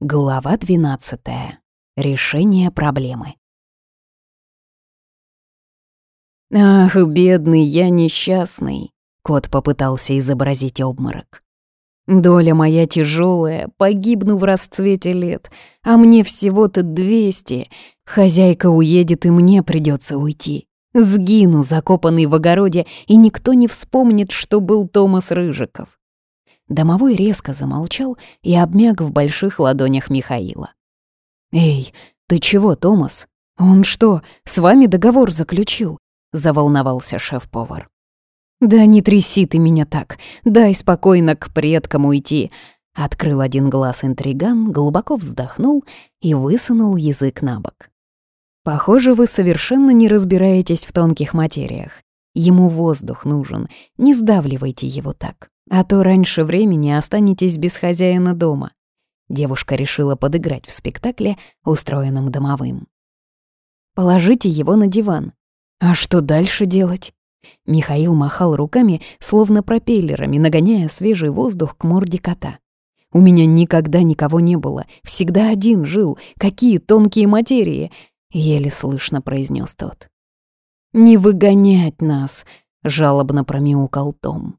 Глава 12. Решение проблемы. «Ах, бедный я несчастный!» — кот попытался изобразить обморок. «Доля моя тяжелая, погибну в расцвете лет, а мне всего-то двести. Хозяйка уедет, и мне придется уйти. Сгину, закопанный в огороде, и никто не вспомнит, что был Томас Рыжиков. Домовой резко замолчал и обмяк в больших ладонях Михаила. «Эй, ты чего, Томас? Он что, с вами договор заключил?» — заволновался шеф-повар. «Да не тряси ты меня так, дай спокойно к предкам уйти», — открыл один глаз интриган, глубоко вздохнул и высунул язык на бок. «Похоже, вы совершенно не разбираетесь в тонких материях. Ему воздух нужен, не сдавливайте его так. А то раньше времени останетесь без хозяина дома. Девушка решила подыграть в спектакле, устроенном домовым. Положите его на диван. А что дальше делать? Михаил махал руками, словно пропеллерами, нагоняя свежий воздух к морде кота. «У меня никогда никого не было, всегда один жил. Какие тонкие материи!» — еле слышно произнес тот. «Не выгонять нас!» — жалобно промяукал Том.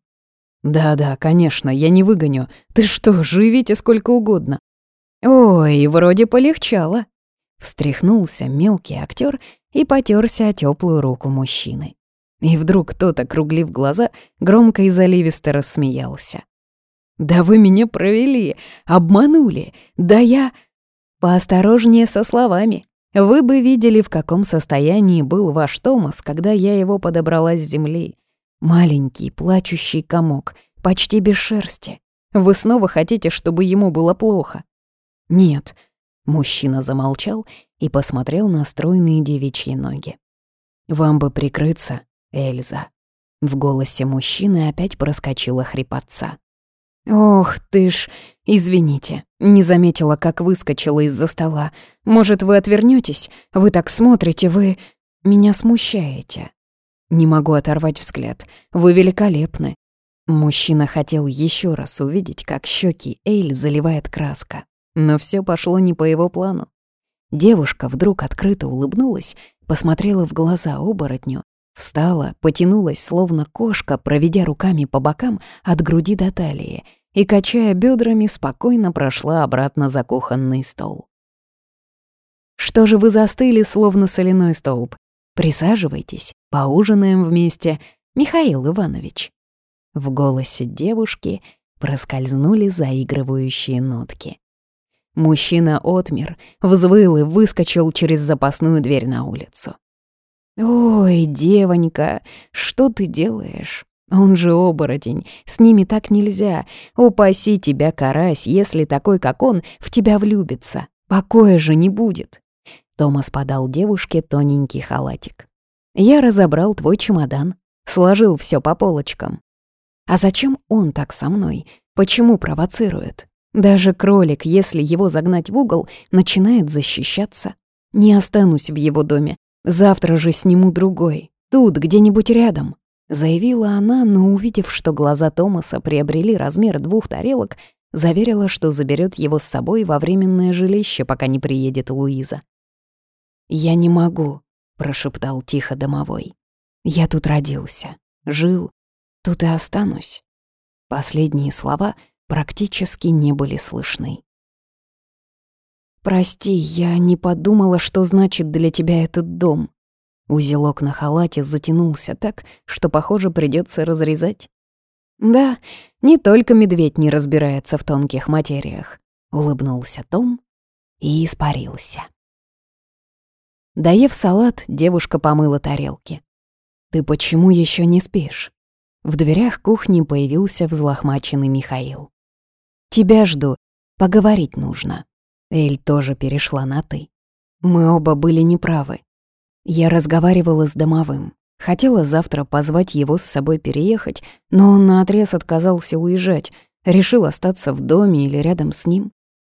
«Да-да, конечно, я не выгоню. Ты что, живите сколько угодно». «Ой, вроде полегчало». Встряхнулся мелкий актер и потерся о теплую руку мужчины. И вдруг тот, округлив глаза, громко и заливисто рассмеялся. «Да вы меня провели, обманули, да я...» «Поосторожнее со словами. Вы бы видели, в каком состоянии был ваш Томас, когда я его подобрала с земли. Маленький, плачущий комок, почти без шерсти. Вы снова хотите, чтобы ему было плохо? Нет. Мужчина замолчал и посмотрел на стройные девичьи ноги. «Вам бы прикрыться, Эльза». В голосе мужчины опять проскочила хрипотца. «Ох ты ж, извините, не заметила, как выскочила из-за стола. Может, вы отвернётесь? Вы так смотрите, вы меня смущаете». Не могу оторвать взгляд. Вы великолепны. Мужчина хотел еще раз увидеть, как щеки Эйль заливает краска. Но все пошло не по его плану. Девушка вдруг открыто улыбнулась, посмотрела в глаза оборотню, встала, потянулась, словно кошка, проведя руками по бокам от груди до талии, и, качая бедрами, спокойно прошла обратно за кухонный стол. «Что же вы застыли, словно соляной столб? Присаживайтесь, поужинаем вместе, Михаил Иванович». В голосе девушки проскользнули заигрывающие нотки. Мужчина отмер, взвыл и выскочил через запасную дверь на улицу. «Ой, девонька, что ты делаешь? Он же оборотень, с ними так нельзя. Упаси тебя, карась, если такой, как он, в тебя влюбится. Покоя же не будет». Томас подал девушке тоненький халатик. «Я разобрал твой чемодан, сложил все по полочкам. А зачем он так со мной? Почему провоцирует? Даже кролик, если его загнать в угол, начинает защищаться. Не останусь в его доме. Завтра же сниму другой. Тут, где-нибудь рядом. Заявила она, но увидев, что глаза Томаса приобрели размер двух тарелок, заверила, что заберет его с собой во временное жилище, пока не приедет Луиза. «Я не могу», — прошептал тихо домовой. «Я тут родился, жил, тут и останусь». Последние слова практически не были слышны. «Прости, я не подумала, что значит для тебя этот дом». Узелок на халате затянулся так, что, похоже, придется разрезать. «Да, не только медведь не разбирается в тонких материях», — улыбнулся Том и испарился. Доев салат, девушка помыла тарелки. «Ты почему еще не спишь?» В дверях кухни появился взлохмаченный Михаил. «Тебя жду. Поговорить нужно». Эль тоже перешла на «ты». Мы оба были неправы. Я разговаривала с домовым. Хотела завтра позвать его с собой переехать, но он наотрез отказался уезжать, решил остаться в доме или рядом с ним.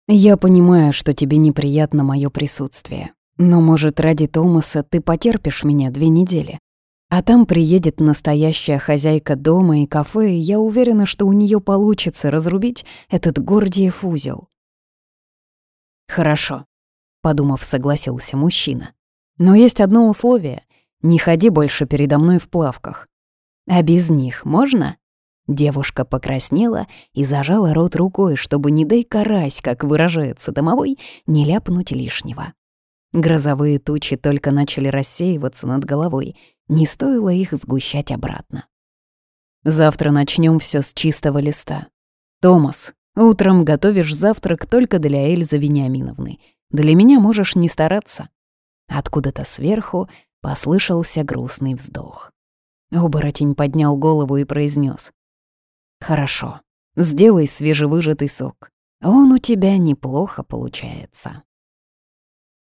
Я понимаю, что тебе неприятно мое присутствие. Но, может, ради Томаса ты потерпишь меня две недели? А там приедет настоящая хозяйка дома и кафе, и я уверена, что у нее получится разрубить этот Гордиев узел. «Хорошо», — подумав, согласился мужчина. «Но есть одно условие. Не ходи больше передо мной в плавках». «А без них можно?» Девушка покраснела и зажала рот рукой, чтобы, не дай карась, как выражается домовой, не ляпнуть лишнего. Грозовые тучи только начали рассеиваться над головой, не стоило их сгущать обратно. Завтра начнем все с чистого листа. Томас, утром готовишь завтрак только для Эльзы Вениаминовны. Для меня можешь не стараться. Откуда-то сверху послышался грустный вздох. Оборотень поднял голову и произнес: «Хорошо, сделай свежевыжатый сок. Он у тебя неплохо получается».